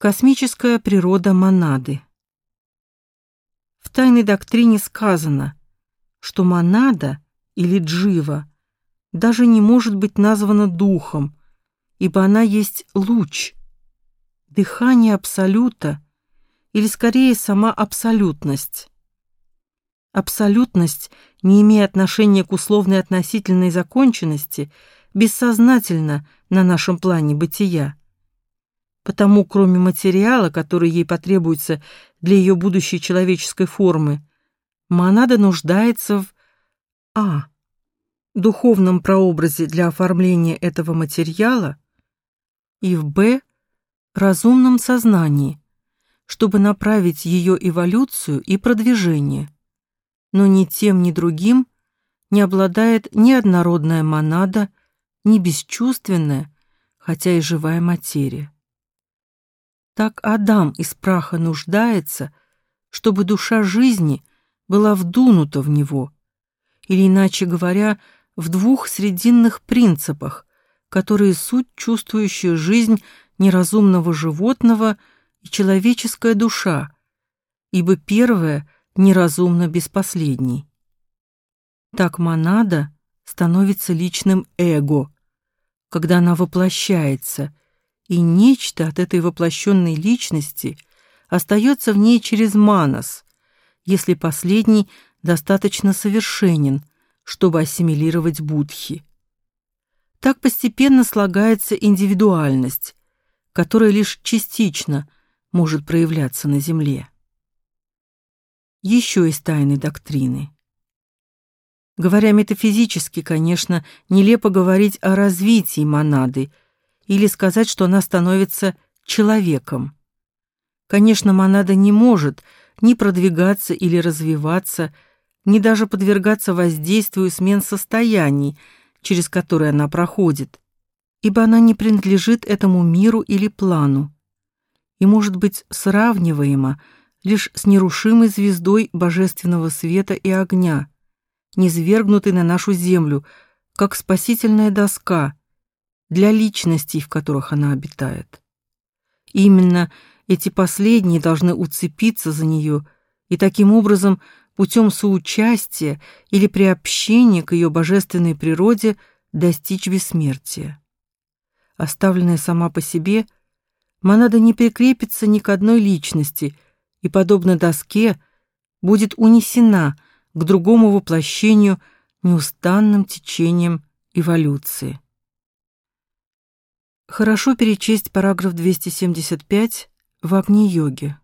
Космическая природа монады. В тайной доктрине сказано, что монада или джива даже не может быть названа духом, ибо она есть луч, дыхание абсолюта или скорее сама абсолютность. Абсолютность, не имея отношения к условной относительной законченности, бессознательно на нашем плане бытия потому кроме материала, который ей потребуется для ее будущей человеческой формы, монада нуждается в а. духовном прообразе для оформления этого материала и в б. разумном сознании, чтобы направить ее эволюцию и продвижение. Но ни тем, ни другим не обладает ни однородная монада, ни бесчувственная, хотя и живая материя. Так Адам из праха нуждается, чтобы душа жизни была вдунута в него, или иначе говоря, в двух срединных принципах, которые суть чувствующая жизнь неразумного животного и человеческая душа, ибо первая неразумна без последней. Так монада становится личным эго, когда она воплощается – и нечто от этой воплощенной личности остается в ней через манас, если последний достаточно совершенен, чтобы ассимилировать будхи. Так постепенно слагается индивидуальность, которая лишь частично может проявляться на Земле. Еще из тайны доктрины. Говоря метафизически, конечно, нелепо говорить о развитии монады – или сказать, что она становится человеком. Конечно, монада не может ни продвигаться или развиваться, ни даже подвергаться воздействию смен состояний, через которые она проходит, ибо она не принадлежит этому миру или плану и может быть сравниваема лишь с нерушимой звездой божественного света и огня, низвергнутой на нашу землю, как спасительная доска, для личностей, в которых она обитает. именно эти последние должны уцепиться за нее и таким образом путем соучастия или приобщения к ее божественной природе достичь бессмертия. Оставленная сама по себе, монада не прикрепится ни к одной личности и, подобно доске, будет унесена к другому воплощению неустанным течением эволюции. Хорошо перечесть параграф 275 в Агни-йоге.